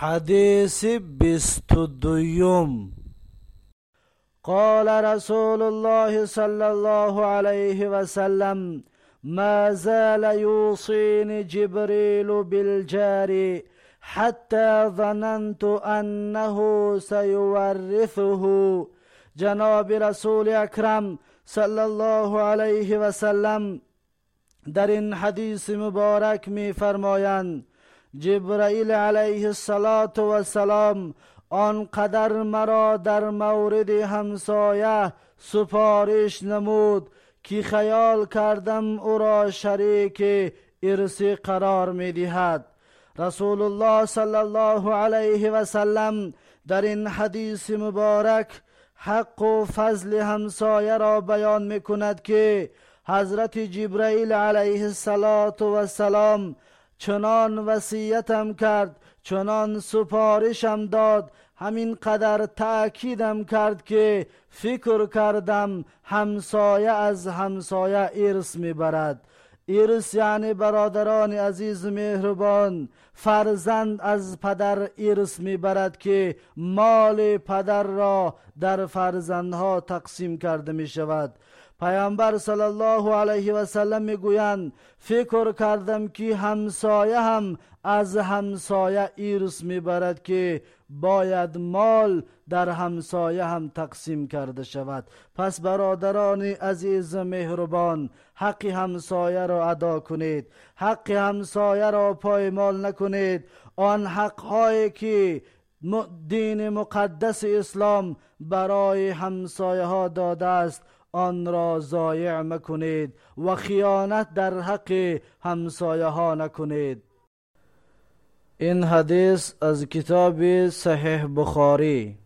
حديث بست دویم قال رسول الله صلى الله عليه وسلم ما زال يوصيني جبريل بالجار حتى ظننت أنه سيورثه. جناب رسول اکرم صلی الله علیه و سلم در این حدیث مبارک می فرمایند جبرائیل علیه السلام آنقدر مرا در مورد همسایه سفارش نمود که خیال کردم او را شریک ارسی قرار می دهد. رسول الله صلی الله علیه و سلم در این حدیث مبارک حق و فضل همسایه را بیان می کند که حضرت جبرائیل علیه السلام چنان وصیتم کرد چنان سپارشم داد. همین قدر تأکیدم کرد که فکر کردم همسایه از همسایه ارث می‌برد. ارث یعنی برادران عزیز مهربان فرزند از پدر ارث می‌برد که مال پدر را در فرزندها تقسیم کرده می شود пайамбар салаллоҳу алайҳи васалам мегӯянд фикр кардам ки ҳамсоя ҳам аз ҳамсоя ирс мебарад ки бояд мол дар ҳамсоя ҳам тақсим карда шавад пас бародарони азизу меҳрубон ҳаққи ҳамсояро адо кунед ҳаққи ҳамсояро поймол накунед он ҳақҳое ки дини муқаддаси ислом барои ҳамсояҳо додааст آن را ضایع مکنید و خیانت در حق همسایه ها نکنید. این حدیث از کتاب صحیح بخاری.